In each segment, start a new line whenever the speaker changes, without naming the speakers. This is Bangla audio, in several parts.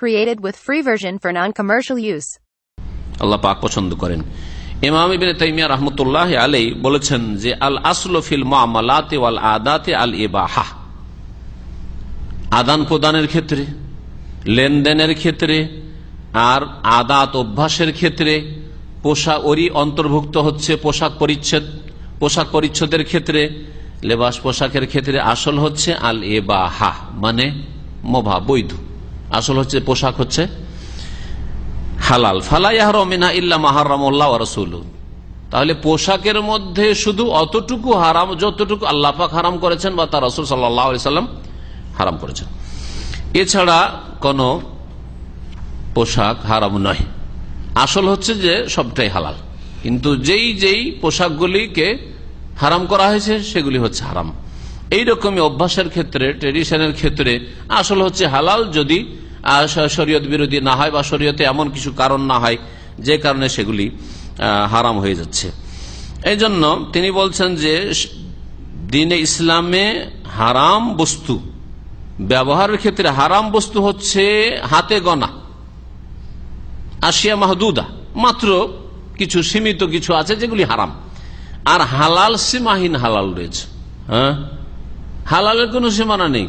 Created with free version for non-commercial use.
আল্লাহ পাক পছন্দ করেন। ইমাম ইবিন তাইমিয়া রহমতুল্লাহ আলাই বলেছেন যে আল আসল ফিল মামালাতে ওয়াল আদাতে আল ইবাহা আদান প্রদানের ক্ষেত্রে, লেনদেনের ক্ষেত্রে, আর আদাত অভ্যাসের ক্ষেত্রে পোশাক ওরই অন্তর্ভুক্ত হচ্ছে পোশাক পরিচ্ছেদ, পোশাক পরিচ্ছদের ক্ষেত্রে, লেবাস পোশাকের ক্ষেত্রে আসল হচ্ছে আল এবাহা মানে মোভা বৈধ আসল হচ্ছে, পোশাক হচ্ছে হালাল। ফালাইহরমিনা ইল্লা মাহারামুল্লাহ রসুল। তাহলে পোশাকের মধ্যে শুধু অতটুকু হারাম, যতটুকু আল্লাপাক হারাম করেছেন বা তার রসুল সাল্লাম হারাম করেছেন। এছাড়া কোনো পোশাক হারাম নয়। আসল হচ্ছে যে, সবটাই হালাল। কিন্তু যেই যেই পোশাকগুলিকে হারাম করা হয়েছে, সেগুলি হচ্ছে হারাম। এইরকমই অভ্যাসের ক্ষেত্রে ট্রেডিশনের ক্ষেত্রে আসল হচ্ছে হালাল যদি শরীয়ত বিরোধী না হয় বা শরীয়তে এমন কিছু কারণ না হয়, যে কারণে সেগুলি হারাম হয়ে যাচ্ছে। এই জন্য তিনি বলছেন যে দিনে ইসলামে হারাম বস্তু, ব্যবহারের ক্ষেত্রে হারাম বস্তু হচ্ছে হাতে গনা আসিয়া মাহদুদা, মাত্র কিছু সীমিত কিছু আছে যেগুলি হারাম। আর হালাল সীমাহীন হালাল রয়েছে। হ্যাঁ? হালালের কোনো সীমানা নেই।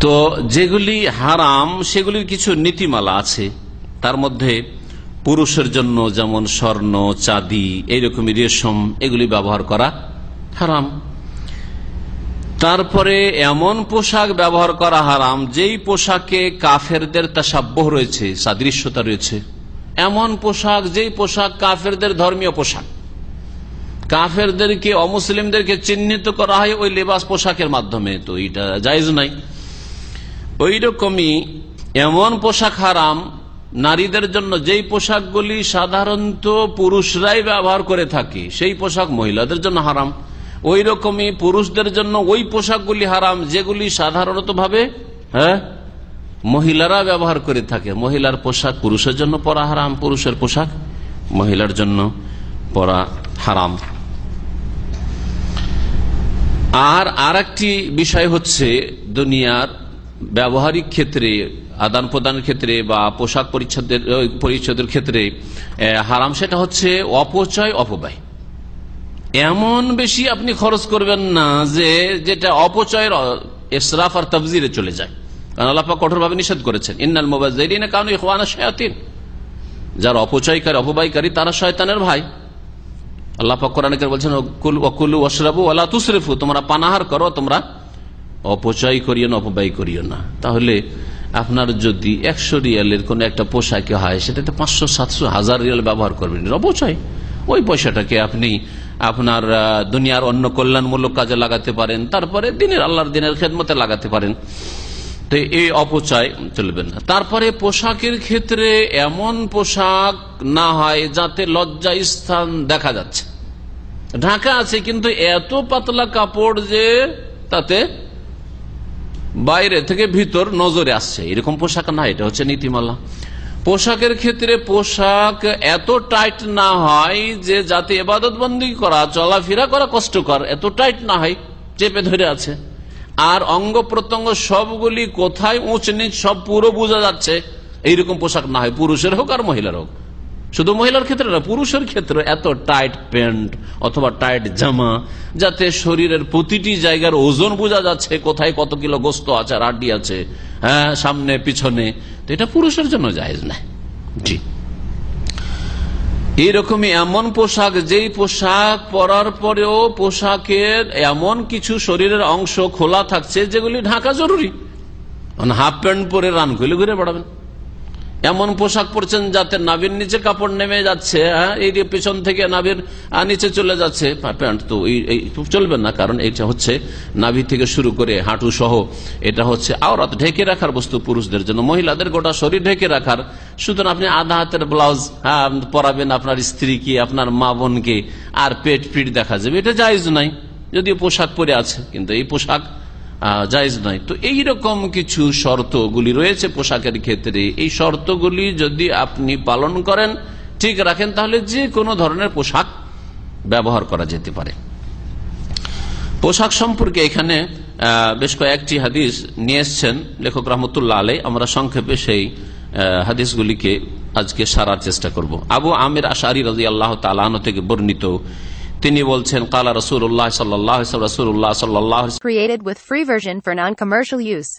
তো যেগুলি হারাম সেগুলির কিছু নীতিমালা আছে। তার মধ্যে পুরুষের জন্য যেমন স্বর্ণ, চাঁদি, এইরকমই রেশম, এগুলি ব্যবহার করা হারাম। তারপরে এমন পোশাক ব্যবহার করা হারাম, যেই পোশাকে কাফেরদের তাসাব্য রয়েছে, সাদৃশ্যতা রয়েছে। এমন পোশাক, যেই পোশাক কাফেরদের ধর্মীয় পোশাক। কাফেরদেরকে অমুসলিমদেরকে চিহ্নিত করা হয় ওই লেবাস পোশাকের মাধ্যমে, তো এটা জায়জ নাই। ওই রকমই এমন পোশাক হারাম, নারীদের জন্য যেই পোশাকগুলি সাধারণত পুরুষরাই ব্যবহার করে থাকে, সেই পোশাক মহিলাদের জন্য হারাম। ওই রকমই পুরুষদের জন্য ওই পোশাকগুলি হারাম, যেগুলি সাধারণত ভাবে হ্যাঁ মহিলারা ব্যবহার করে থাকে। মহিলার পোশাক পুরুষের জন্য পরা হারাম, পুরুষের পোশাক মহিলার জন্য পরা হারাম। আর আর বিষয় হচ্ছে দুনিয়ার ব্যবহারিক ক্ষেত্রে, আদান প্রদানের ক্ষেত্রে বা পোশাক পরিচ্ছদের পরিচ্ছদের ক্ষেত্রে হারাম সেটা হচ্ছে অপচয়, অপব্যয়। এমন বেশি আপনি খরচ করবেন না যে যেটা অপচয়ের এসরাফ আর তবজিরে চলে যায়। কারণ আল্লাপা কঠোরভাবে নিষেধ করেছেন, ইন্নাল মোবাজিনা কারণ ইহানা শয়াতিন। যার অপচয়কারী অপবায়কারী তারা শয়তানের ভাই। আল্লাহ কোরআনকে বলছেন অকুলু অশরাবু আল্লাহ তুসরেফু। তোমরা পানাহার করো, তোমরা অপচয় করিও না, অপব্যয় করিও না। তাহলে আপনার যদি একশো রিয়ালের কোন একটা পোশাকে হয়, সেটাতে পাঁচশো, সাতশো, হাজার রিয়াল ব্যবহার করবেন। অপচয়। ওই পয়সাটাকে আপনি আপনার দুনিয়ার অন্য কল্যাণমূলক কাজে লাগাতে পারেন। তারপরে দিনের আল্লাহর দিনের খেদমতে লাগাতে পারেন। তো এই অপচয় চলবে না। তারপরে পোশাকের ক্ষেত্রে এমন পোশাক না হয় যাতে লজ্জা স্থান দেখা যাচ্ছে। ঢাকা আছে কিন্তু এত পাতলা কাপড় যে তাতে বাইরে থেকে ভিতর নজরে আসছে। এরকম পোশাক না, এটা হচ্ছে নীতিমালা। পোশাকের ক্ষেত্রে পোশাক এত টাইট না হয় যে যাতে এবাদত বন্দি করা, চলাফেরা করা কষ্টকর, এত টাইট না হয়, চেপে ধরে আছে। আর অঙ্গ প্রত্যঙ্গ সবগুলি কোথায় উঁচ নিচ সব পুরো বোঝা যাচ্ছে। এইরকম পোশাক না হয়, পুরুষের হোক আর মহিলার হোক। শুধু মহিলার ক্ষেত্রে না, পুরুষের ক্ষেত্রে এত টাইট প্যান্ট অথবা টাইট জামা, যাতে শরীরের প্রতিটি জায়গার ওজন বোঝা যাচ্ছে, কোথায় কত কিলো গোস্ত আছে আর আড্ডি আছে হ্যাঁ সামনে, পিছনে, তো এটা পুরুষের জন্য জায়েজ না জি। এইরকমই এমন পোশাক, যেই পোশাক পরার পরেও পোশাকের এমন কিছু শরীরের অংশ খোলা থাকছে, যেগুলি ঢাকা জরুরি। হাফ প্যান্ট পরে রান খুলে ঘুরে বেড়াবেন। এমন পোশাক পরছেন যাতে নাভির নিচে কাপড় নেমে যাচ্ছে হ্যাঁ? এই পেছন থেকে নাভির নিচে চলে যাচ্ছে। প্যান্ট তো চলবে না কারণ এটা হচ্ছে নাভি থেকে শুরু করে হাঁটু সহ এটা হচ্ছে আওরাত ঢেকে রাখার বস্তু পুরুষদের জন্য। মহিলাদের গোটা শরীর ঢেকে রাখার। সুতরাং আপনি আধা হাতের ব্লাউজ হ্যাঁ, পরাবেন আপনার স্ত্রীকে আপনার মা বোনকে আর পেট পিট দেখা যাবে। এটা জায়জ নাই যদিও পোশাক পরে আছে কিন্তু এই পোশাক জায়েজ নয়। তো এই রকম কিছু শর্তগুলি রয়েছে পোশাকের ক্ষেত্রে। এই শর্তগুলি যদি আপনি পালন করেন, ঠিক রাখেন, তাহলে যে কোনো ধরনের পোশাক ব্যবহার করা যেতে পারে। পোশাক সম্পর্কে এখানে বেশ কয়েকটি হাদিস নিয়ে এসছেন লেখক রহমতুল্লাহ আলাই আমরা সংক্ষেপে সেই হাদিসগুলিকে আজকে সারার চেষ্টা করব। আবু আমির আশারি রাজি আল্লাহ তালাহ থেকে বর্ণিত তিনি বলছেন কালা রসুল্লাহ সাল্লাহ রসুল্লাহ সাল্লাহ
Created with free version for non-commercial use.